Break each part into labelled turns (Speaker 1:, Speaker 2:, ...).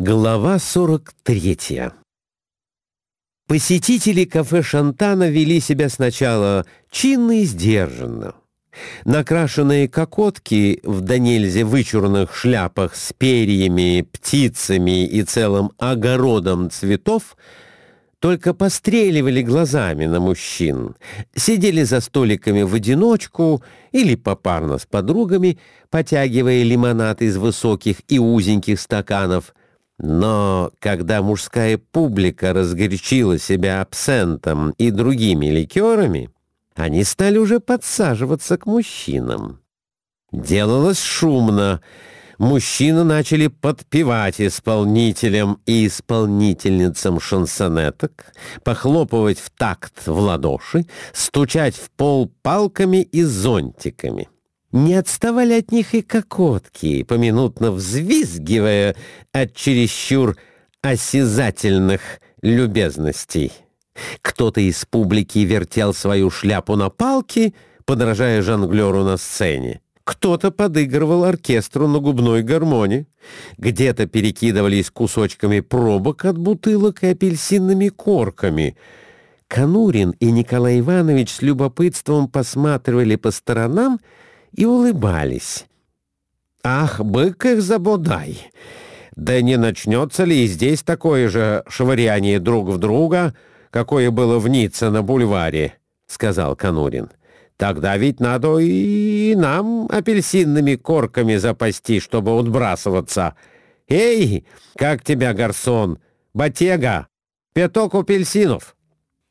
Speaker 1: Глава 43 Посетители кафе Шантана вели себя сначала чинно и сдержанно. Накрашенные кокотки в до нельзя вычурных шляпах с перьями, птицами и целым огородом цветов только постреливали глазами на мужчин, сидели за столиками в одиночку или попарно с подругами, потягивая лимонад из высоких и узеньких стаканов – но когда мужская публика разгорячила себя абсентом и другими ликерами, они стали уже подсаживаться к мужчинам. Делалось шумно. Мужчины начали подпевать исполнителям и исполнительницам шансонеток, похлопывать в такт в ладоши, стучать в пол палками и зонтиками. Не отставали от них и кокотки, поминутно взвизгивая от чересчур осязательных любезностей. Кто-то из публики вертел свою шляпу на палке, подражая жонглеру на сцене. Кто-то подыгрывал оркестру на губной гармоне. Где-то перекидывались кусочками пробок от бутылок и апельсинными корками. Конурин и Николай Иванович с любопытством посматривали по сторонам, и улыбались. «Ах, бык их забодай! Да не начнется ли здесь такое же швыряние друг в друга, какое было в Ницце на бульваре?» — сказал Конурин. «Тогда ведь надо и нам апельсинными корками запасти, чтобы отбрасываться. Эй, как тебя, гарсон? Батега, пяток апельсинов!»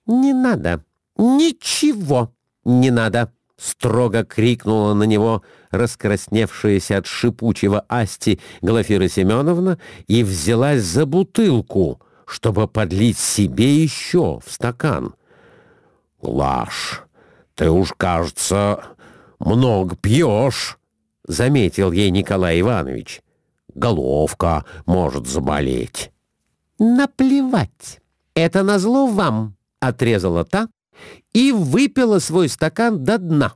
Speaker 1: «Не надо, ничего не надо!» — строго крикнула на него раскрасневшаяся от шипучего асти Глафира Семеновна и взялась за бутылку, чтобы подлить себе еще в стакан. «Глаш, ты уж, кажется, много пьешь», — заметил ей Николай Иванович. «Головка может заболеть». «Наплевать, это назло вам», — отрезала та, и выпила свой стакан до дна.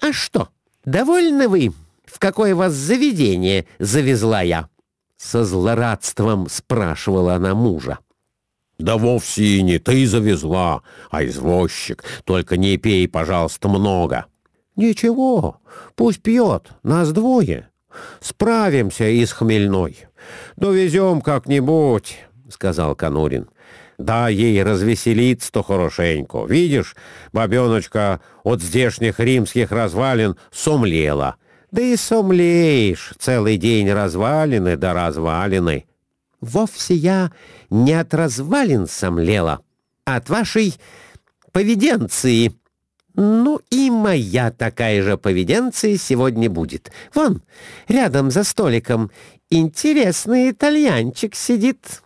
Speaker 1: «А что, довольны вы, в какое вас заведение завезла я?» Со злорадством спрашивала она мужа. «Да вовсе и не ты завезла, а извозчик. Только не пей, пожалуйста, много». «Ничего, пусть пьет, нас двое. Справимся и с хмельной. Довезем как-нибудь», — сказал Конурин. Дай ей развеселиться-то хорошенько. Видишь, бабеночка от здешних римских развалин сомлела. Да и сомлеешь, целый день развалины да развалины. Вовсе я не от развалин сомлела, а от вашей поведенции. Ну и моя такая же поведенция сегодня будет. Вон, рядом за столиком интересный итальянчик сидит.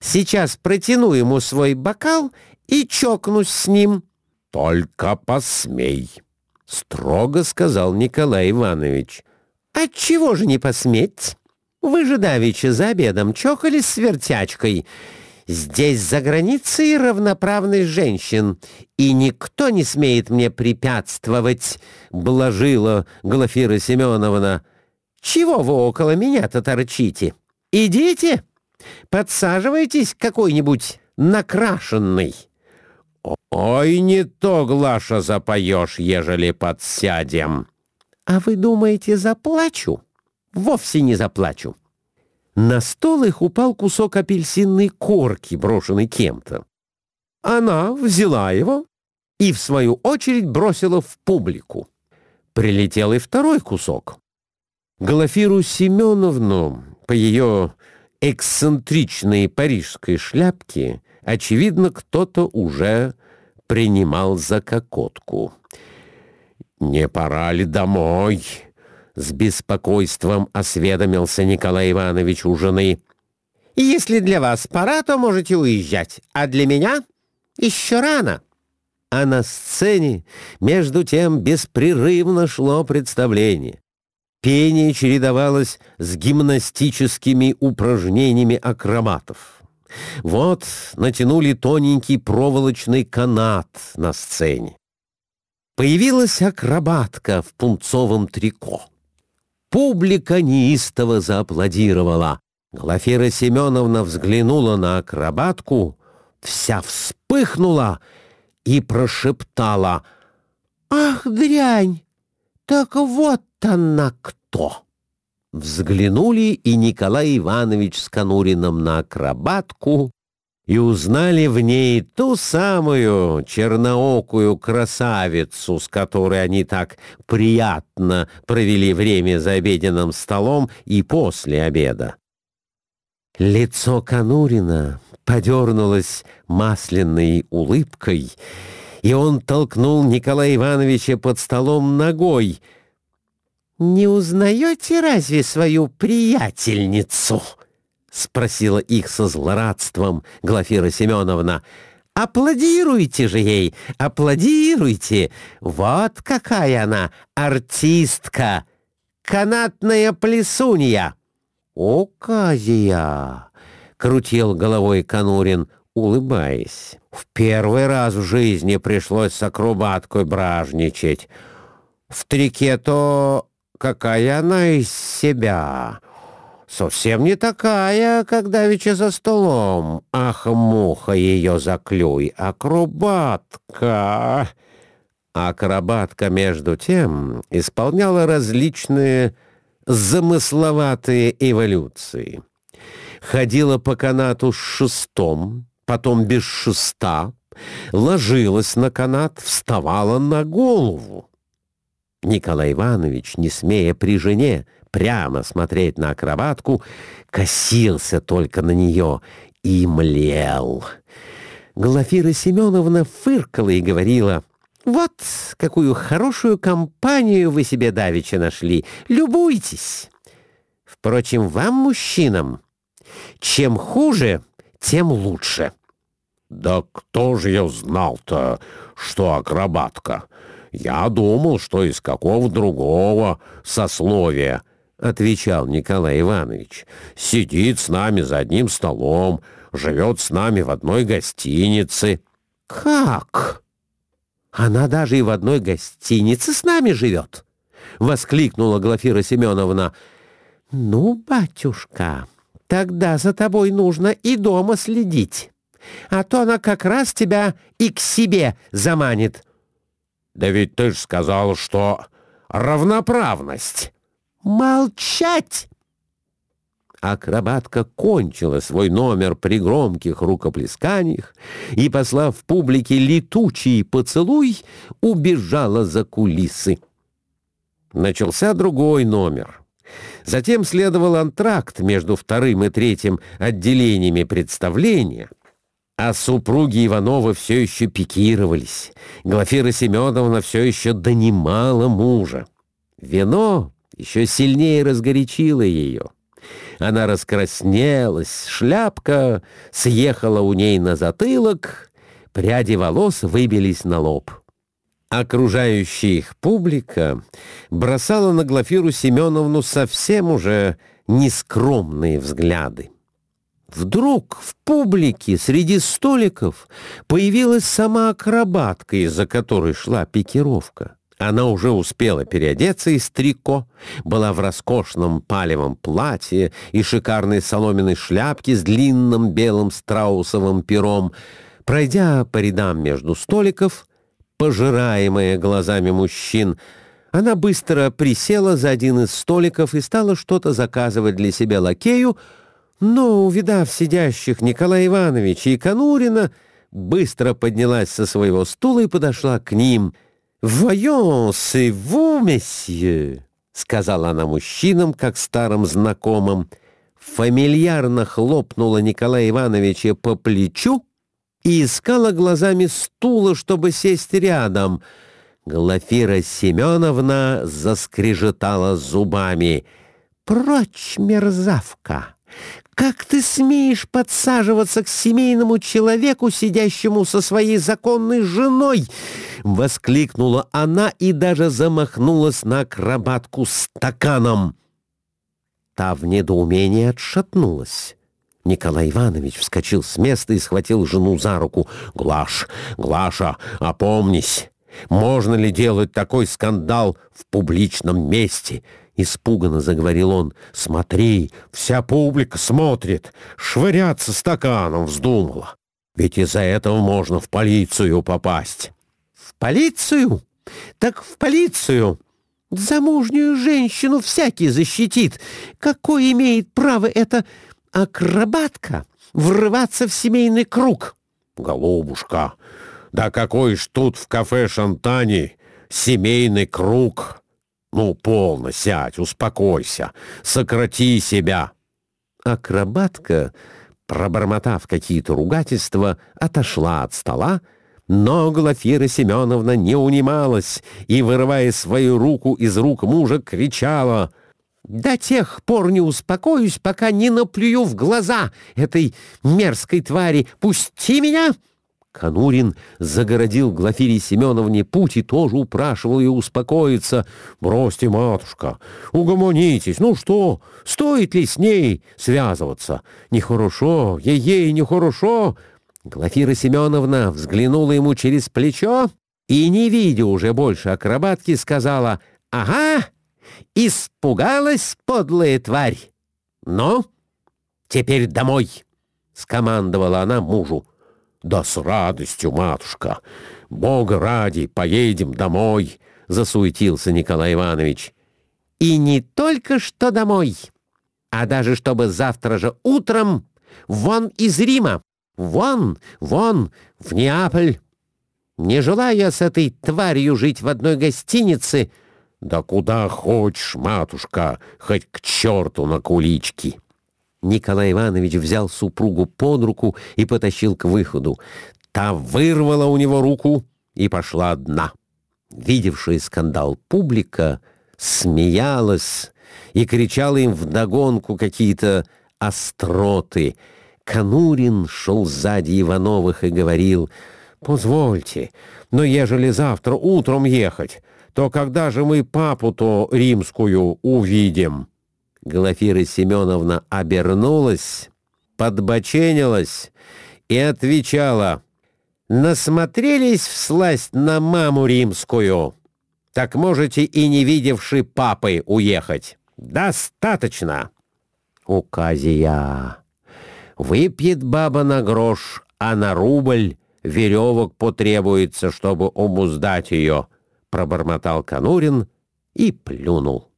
Speaker 1: Сейчас протяну ему свой бокал и чокнусь с ним». «Только посмей», — строго сказал Николай Иванович. «Отчего же не посметь? Вы же давеча за обедом чокались с вертячкой. Здесь за границей равноправность женщин, и никто не смеет мне препятствовать», — блажила Глафира Семеновна. «Чего вы около меня-то торчите? Идите!» Подсаживайтесь какой-нибудь накрашенный. Ой, не то, Глаша, запоешь, ежели подсядем. А вы думаете, заплачу? Вовсе не заплачу. На стол их упал кусок апельсинной корки, брошенный кем-то. Она взяла его и, в свою очередь, бросила в публику. Прилетел и второй кусок. Глафиру Семеновну по ее эксцентричной парижской шляпки, очевидно, кто-то уже принимал за кокотку. «Не пора ли домой?» — с беспокойством осведомился Николай Иванович у жены. «Если для вас пора, то можете уезжать, а для меня еще рано». А на сцене, между тем, беспрерывно шло представление. Пение чередовалось с гимнастическими упражнениями акробатов. Вот натянули тоненький проволочный канат на сцене. Появилась акробатка в пунцовом трико. Публика неистово зааплодировала. Глафира Семеновна взглянула на акробатку, вся вспыхнула и прошептала «Ах, дрянь! Так вот она кто!» Взглянули и Николай Иванович с Конурином на акробатку и узнали в ней ту самую черноокую красавицу, с которой они так приятно провели время за обеденным столом и после обеда. Лицо Конурина подернулось масляной улыбкой, и он толкнул Николая Ивановича под столом ногой. «Не узнаете разве свою приятельницу?» — спросила их со злорадством Глафира Семеновна. «Аплодируйте же ей, аплодируйте! Вот какая она, артистка! Канатная плесунья!» «Оказия!» — крутил головой Конурин, улыбаясь. «В первый раз в жизни пришлось с акробаткой бражничать. В трике-то какая она из себя!» совсем не такая, как давеча за столом. Ах, муха ее заклюй, акробатка!» Акробатка, между тем, исполняла различные замысловатые эволюции. Ходила по канату с шестом, потом без шеста, ложилась на канат, вставала на голову. Николай Иванович, не смея при жене, прямо смотреть на акробатку, косился только на нее и млел. Глафира Семеновна фыркала и говорила, «Вот какую хорошую компанию вы себе давеча нашли. Любуйтесь. Впрочем, вам, мужчинам, чем хуже, тем лучше».
Speaker 2: «Да кто же я знал-то, что акробатка? Я думал, что из какого другого сословия». — отвечал Николай Иванович. «Сидит с нами за одним столом, живет с нами в одной гостинице».
Speaker 1: «Как? Она даже и в одной гостинице с нами живет?» — воскликнула Глафира Семеновна. «Ну, батюшка, тогда за тобой нужно и дома следить, а то она как раз тебя и к себе заманит».
Speaker 2: «Да ведь ты ж сказал, что равноправность».
Speaker 1: «Молчать!» Акробатка кончила свой номер при громких рукоплесканиях и, послав публике летучий поцелуй, убежала за кулисы. Начался другой номер. Затем следовал антракт между вторым и третьим отделениями представления, а супруги Иванова все еще пикировались. Глафира Семеновна все еще донимала мужа. Вино еще сильнее разгорячило ее. Она раскраснелась, шляпка съехала у ней на затылок, пряди волос выбились на лоб. Окружающая их публика бросала на Глафиру Семеновну совсем уже нескромные взгляды. Вдруг в публике среди столиков появилась сама акробатка, из-за которой шла пикировка. Она уже успела переодеться из трико, была в роскошном палевом платье и шикарной соломенной шляпке с длинным белым страусовым пером. Пройдя по рядам между столиков, пожираемая глазами мужчин, она быстро присела за один из столиков и стала что-то заказывать для себя лакею, но, увидав сидящих Николая Ивановича и Конурина, быстро поднялась со своего стула и подошла к ним — «Voyons, c'est vous, месье!» — сказала она мужчинам, как старым знакомым. Фамильярно хлопнула Николая Ивановича по плечу и искала глазами стула, чтобы сесть рядом. Глафира Семеновна заскрежетала зубами. «Прочь, мерзавка! Как ты смеешь подсаживаться к семейному человеку, сидящему со своей законной женой?» — воскликнула она и даже замахнулась на акробатку стаканом. Та в недоумении отшатнулась. Николай Иванович вскочил с места и схватил жену за руку. «Глаш, Глаша, опомнись! Можно ли делать такой скандал в публичном месте? — испуганно заговорил он. «Смотри, вся публика смотрит, швыряться стаканом вздумала. Ведь из-за этого можно в полицию попасть». «В полицию? Так в полицию!» Замужнюю женщину всякий защитит. Какое имеет право эта акробатка врываться в семейный круг?
Speaker 2: Голубушка, да какой ж тут в кафе Шантани семейный круг? Ну, полно, сядь, успокойся, сократи себя.
Speaker 1: Акробатка, пробормотав какие-то ругательства, отошла от стола, но Глафира Семеновна не унималась и, вырывая свою руку из рук мужа, кричала «До тех пор не успокоюсь, пока не наплюю в глаза этой мерзкой твари. Пусти меня!» Конурин загородил Глафире Семеновне путь и тоже упрашивал ее успокоиться. «Бросьте, матушка, угомонитесь. Ну что, стоит ли с ней связываться? Нехорошо, ей-ей, нехорошо!» Глафира Семеновна взглянула ему через плечо и, не видя уже больше акробатки, сказала «Ага, испугалась подлая тварь! Ну, теперь домой!» — скомандовала она мужу.
Speaker 2: «Да с радостью, матушка! Бога ради, поедем домой!» — засуетился Николай Иванович.
Speaker 1: «И не только что домой, а даже чтобы завтра же утром вон из Рима!» Вон, вон, в Неаполь. Не желаю я с этой тварью жить в одной гостинице.
Speaker 2: Да куда хочешь, матушка, хоть к черту на кулички.
Speaker 1: Николай Иванович взял супругу под руку и потащил к выходу. Та вырвала у него руку и пошла одна. Видевшая скандал публика смеялась и кричала им вдогонку какие-то остроты — Конурин шел сзади Ивановых и говорил, «Позвольте, но ежели завтра утром ехать, то когда же мы папу-то римскую увидим?» Глафира Семеновна обернулась, подбоченилась и отвечала, «Насмотрелись всласть на маму римскую, так можете и не видевши папы уехать. Достаточно!» Указия. Выпьет баба на грош, а на рубль веревок потребуется, чтобы обуздать ее, — пробормотал Конурин и плюнул.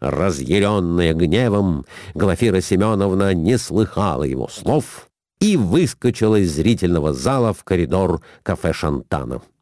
Speaker 1: Разъяренная гневом, Глафира Семеновна не слыхала его слов и выскочила из зрительного зала в коридор кафе «Шантана».